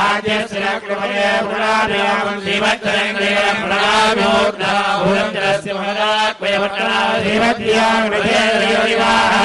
ஆஜ்யசிலக்லமயே புராணயாமம் ஸ்ரீமத்ரங்கலேயம் பிரணாமியோர்தா உரந்தரஸ்ய மகதாத்வயவட்டனா ஸ்ரீமத்யாம் விஜயரியோரிவாஹா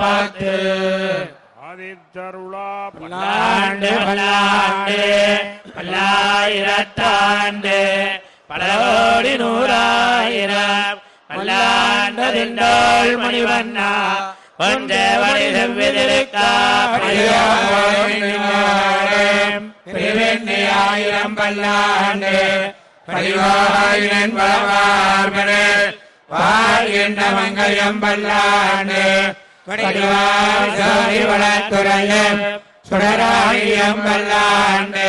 பார்த்து ஆதித்தருளா பல்லாண்டு பல்லாண்டு பல்லாயிரத்தாண்டு பல கோடி நூறாயிரம் பல்லாண்டதிண்டோள் மணிவண்ணா கொஞ்ச வடிதவிதிருக்கா ஆயிரம் பல்லாண்டு பதிவாயிரம் பலவார்மனே வாழ்கின்ற மங்கயம் பல்லாண்டு படிவாரி வளத்துறையம் பல்லாண்டு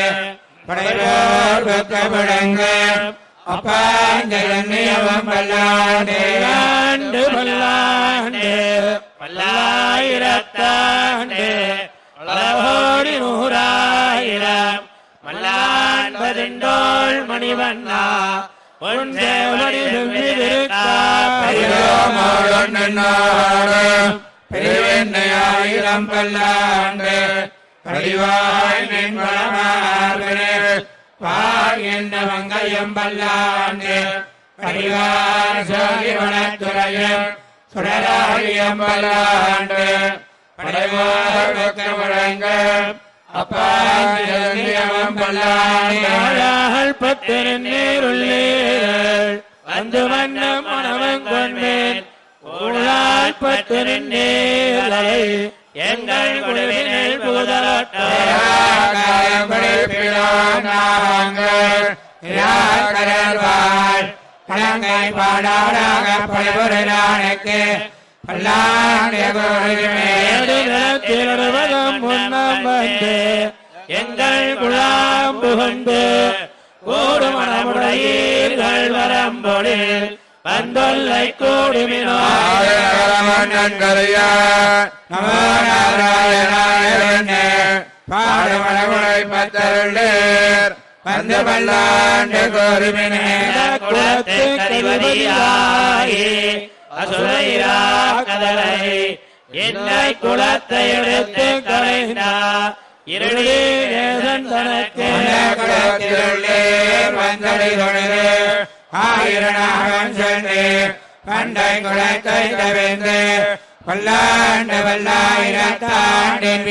அப்பாஞ்சலம் பல்லாண்டு பல்லாண்டு பல்லாண்டு பல்லாயிரத்தாண்டு பலகோடி நூறாயிரம் மல்லாண்டதிண்டோள் மணிவண்ணா ஆயிரம் பல்லாண்டு பெருவெண்ணையாயிரம் பல்லாண்டு படிவாய் நின்பளமார்பனே வாழ்கின்ற மங்கயம் பல்லாண்டு படிவார் சோதி வனத்துறையம் சுடராழியம் பல்லாண்டு. படைவார் பக்கமுழங்க அப்பாஞ்சலியம் பல்லாண்டு. நாளால் வந்து வண்ணம் மனவன் கொண்டேன் ஊழால் பத்திர எங்கள் குழுவினில் கலங்கை பாடாடாக பலபுரனானுக்கு பல்லாண்டு திருவதம் முன்னம் வந்து எங்கள் குழாம் புகுந்து கூடு மனமுடையீர்கள் வரம்பொழில் வந்தொல்லை கூடுமினோ பாடுமளவுளை பத்தருள்ளேர் வந்து பல்லாண்டு கோருமினே. குலத்து கதிபதியாகி அசுரையா கதலை. என்னை குலத்தை எடுத்து கலைந்தா இருளே தனக்கு. வந்தடை தொழுது. ஆயிரணாகம் சென்று பண்டை குலத்தை தவிர்ந்து பல்லாண்டு பல்லாயிரத்தாண்டின்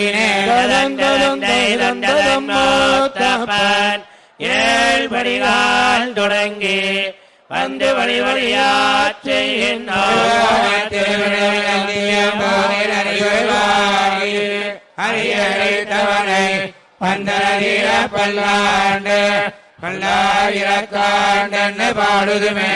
மூத்தப்பன். ஏழ்படிகால் தொடங்கி வந்து வழி வழியாச் ஹரியழைத்தவனை பந்தரீர பல்லாண்டு பல்லாயிரத்தாண்டு பாடுதுமே.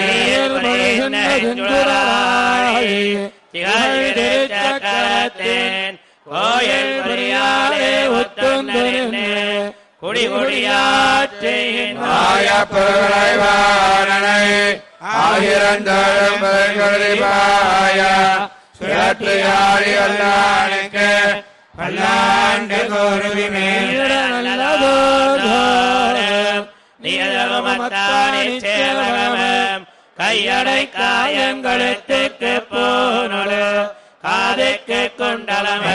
திகழ்திருச்சக்கரத்தின் கோயில் புரியாலே ஒத்துந்து குடி குடியாற்றின் ஆயப்புரைவானனை ஆயிரந்தழும் பாய சுழற்றியாடி வல்லானுக்கு பல்லாண்டு கோருவிமே கையடை காயங்களுக்கு போனொழு. காதுக்கு கொண்டலமே.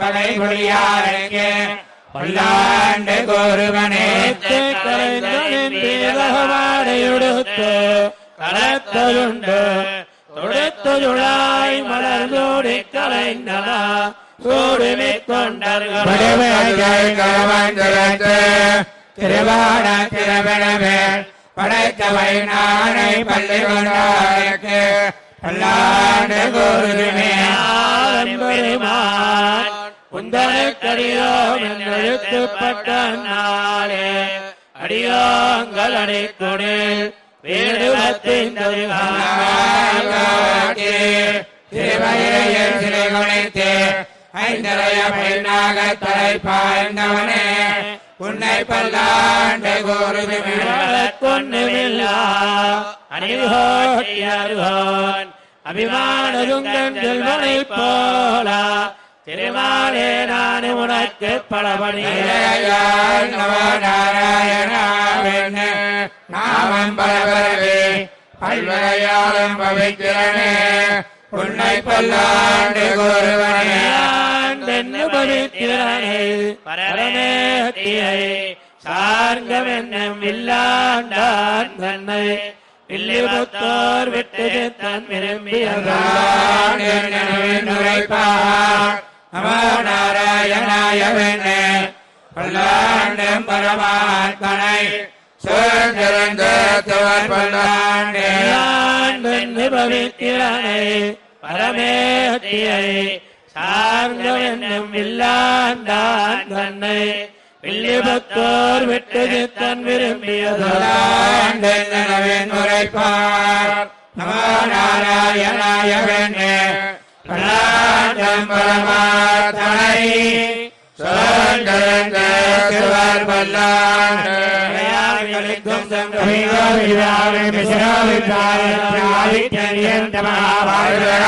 படைபுரியாருக்கு பல்லாண்டு கோருவனே கலைந்தனின் பீதகமாடையுடுத்து தளத்ததுண்டு தொடுத்ததுழாய் மலர்தோடி கலைந்தனா சூடுமி தொண்டர்கள் திருவாட திருவிழவேல் படைத்தவை நானை பள்ளி கொண்டாருக்கு பல்லாண்டு கூறுமே பெருமான் குந்தனுக்கடியோம் எழுத்துப்பட்ட நாளே. அடியோங்கள் அடைக்குடு. வீடுவத்தின் திருமயிலையில் சிலை குலைத்து ஐந்தரைய பெண்ணாக தலை பாய்ந்தவனே உன்னை பல்லாண்டு கொன்னுமில்லா அணிகோட்டியர்கோன் அபிமானதுங்கன் செல்வனை போலா திருமாலே நான் உனக்கு பலபடியே நாமம் பரபரவே பல்வரையாலும் பவித்திரனே உன்னை பல்லாண்டு கூறுவனே பரமேத்தியை சார்ந்தவென்னும் இல்லாண்டான் தன்னை. வில்லிபுத்தோர் விட்டு தன் உரைப்பார் நமோ வெண்ணே பல்லாண்டும் பரமாத்மனை விரும்பியவனை பரமேத்தியை சார்ந்தவென்னும் இல்லாண்டான் தன்னை. வில்லிபுத்தோர் விட்டு தன் விரும்பியதோர் நனவின் உரைப்பார். நமோ நாராயணாய வெண்ணே. பல்லாண்டும் பரமாத்மனை महाभारत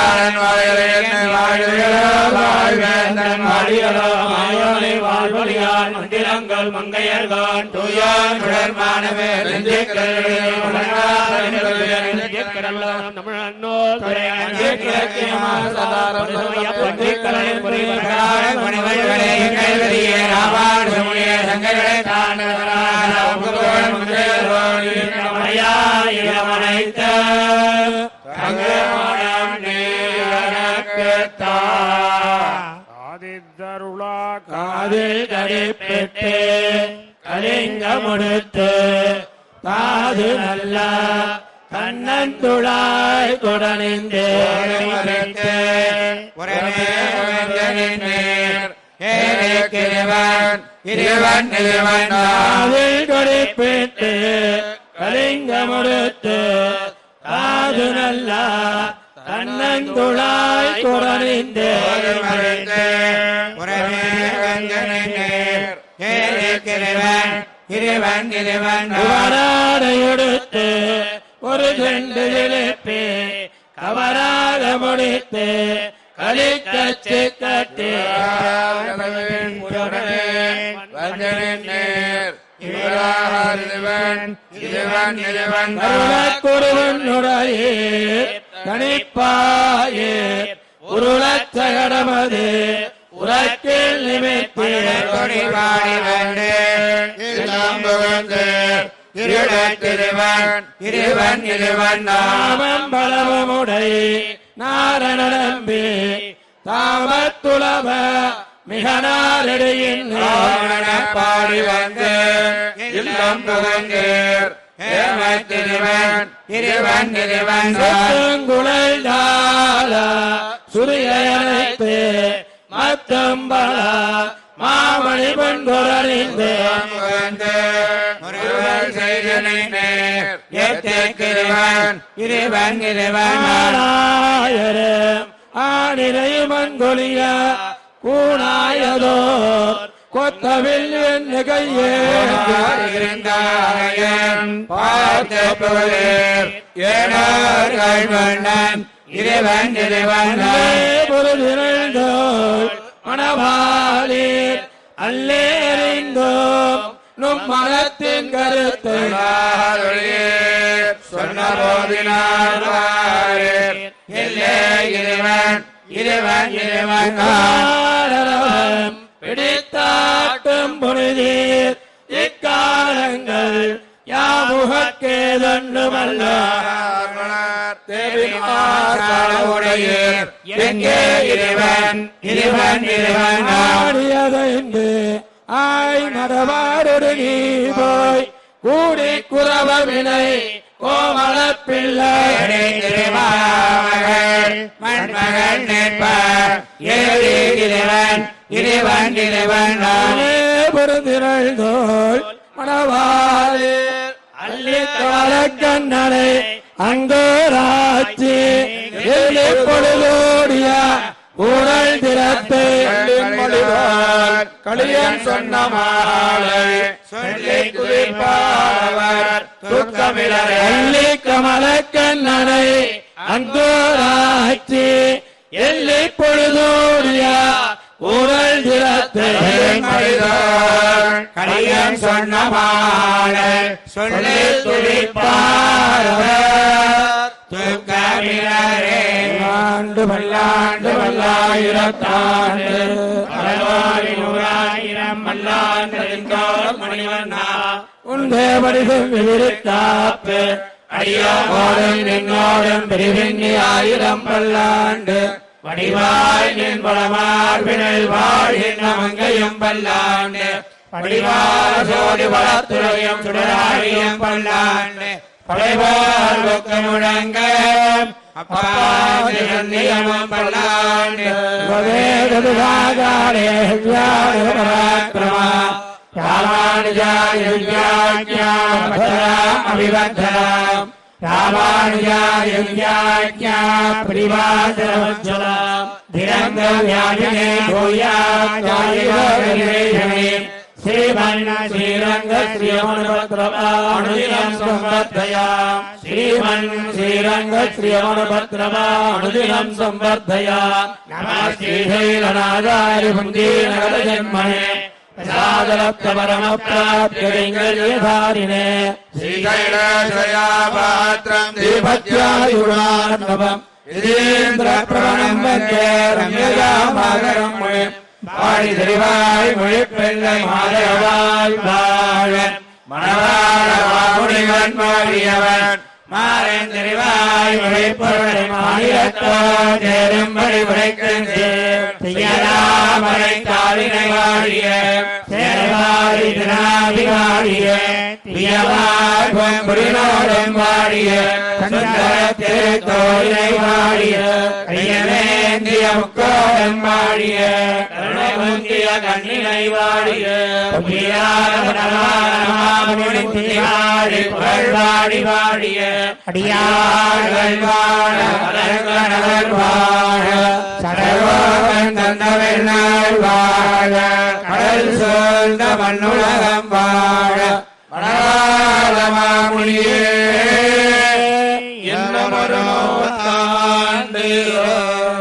பல்லாண்டு வாழ்வரான் வாழ்வழியான் மந்திரங்கள் மங்கையர்கான் தூயான் சுடர்மானவே காதில் கடிப்பிட்டு கலிங்க முடித்து காது நல்ல கண்ணந்துழாய் குடனிந்து இறைவன் இறைவன் காதில் கடிப்பிட்டு கலிங்க முடித்து காது நல்ல கண்ணந்துழாய் குடனிந்து இறைவன் இறைவன். கவராடையெடுத்து ஒரு செண்டு இழுப்பி கவராக முடித்து கலிக்கச்சு கட்டி குருவனுடைய கணிப்பாயே உருளச்சகடமது உலக்கில் நிமித்தே இருவன் இருவன் இருவன் நாமம் பலமுடை நாரண நம்பி தாமத்துளவ மிக நாரடியின் பாடி வந்து இல்லம் புகழ்ந்தேர் ஏமத்திருவன் இருவன் இருவன் குழந்தால சுரியனைத்து மத்தம்பல மாமணி பெண்குறறிந்து இருவன் இருவன் ஆனாயரும் ஆனிரையுமன் கொலிய கூணாயதோ கொத்தவில் என்று கையே பார்த்த மன்னன் இறைவன் இறைவன் மனத்தின் கருத்தை. சொன்ன போதினார் இறைவன் இறைவன் இறைவன் பிடித்தாட்டும் பொழுதீர். இக்காலங்கள் தேவிமாசாவுடையீர் எங்கே இறைவன் இறைவன் இறைவன்? ஆடியதைந்து ஆய் மரபாரொடு நீ போய். கூடி குறவவினை கோமள பிள்ளை. திருமாமகள் மண்மகள் நிற்ப. ஏழி இறைவன் இறைவன் இறைவன் பெருந்திரள் தோல் மணவாளே அள்ளித்தவள கண்ணனை அங்கோராட்சி. பொழுதோடிய ஊழல் திறத்தை களியன் சொன்ன மாலை சொல்லி குதிப்பார் துக்கமிழரை அள்ளி கமல கண்ணனை அங்கோராட்சி எல்லி பொழுதோடிய. ஊழல் திறத்தை களியன் சொன்ன மாலை சொல்லி துடிப்பார் துக்கமிழரே ஆண்டு பல்லாண்டு பல்லாயிரத்தாண்டு பலவாரி நூறாயிரம் மல்லாண்டதின்கால் மணிவண்ணா. உன் தேவடிதும் விரித்தாப்பு அடியோடும் நின்னோடும் பிரிவின்னி ஆயிரம் பல்லாண்டு வடிவாய் நின் பலமார்பினில் வாழ்கின்ற மங்கையும் பல்லாண்டு. வடிவார் சோடி வளத்துறையும் சுடராழியும் பல்லாண்டு. படைவார் ஒக்க முழங்க அப்பா நியமம் பல்லாண்டு வேதவிதாகாரே பராக்கிரமா ராமானுஜாய பத்ராம் அபிவர்தனாம் ராமானுஜாய பிரிவாசரவச்சலாம் திரங்க வியாபினே பூயாச்சாரியே श्रीमन्ना श्रीरङ्ग श्रियमणुभद्रवाणुदिनं संवर्धया श्रीमन् श्रीरङ्ग श्रियमणुभद्रवाणुदिनं संवर्धया नमः श्रीशैलनादारि भुञ्जीनगरजन्मने परमप्राप्तिरिङ्गधारिणे श्रीशैलाशयापात्रम् श्रीभद्रादिगुणात्मवम् यदीन्द्रप्रणम् वन्दे रम्यजामागरम् मुनिम् பாடி தெரிவாய் மொழி பிள்ளை மாதவாய் வாழ. மணவாளமுனிவன் மாறியவன் மாறன் தெரிவாய் மொழிப்பொருளை மாநிலத்தோரும் உரைக்கும் செய்யலாமரை காலினை வாழிய சேரவாரி திராவி வாழிய பிரியவாய் பொங்குடினோடும் வாழிய சந்தரத்தே தோழினை வாழிய கையவேந்திய முக்கோடம் வாழிய கருணை முந்திய கண்ணினை வாழிய புகழ்வாடி வாழிய அடியார்கள் வாழ கலங்கணவர் வாழ சடகோகன் தந்தவர் நாள் வாழ கடல் சூழ்ந்த மண்ணுலகம் வாழ மணவாளமாமுனியே Yeah.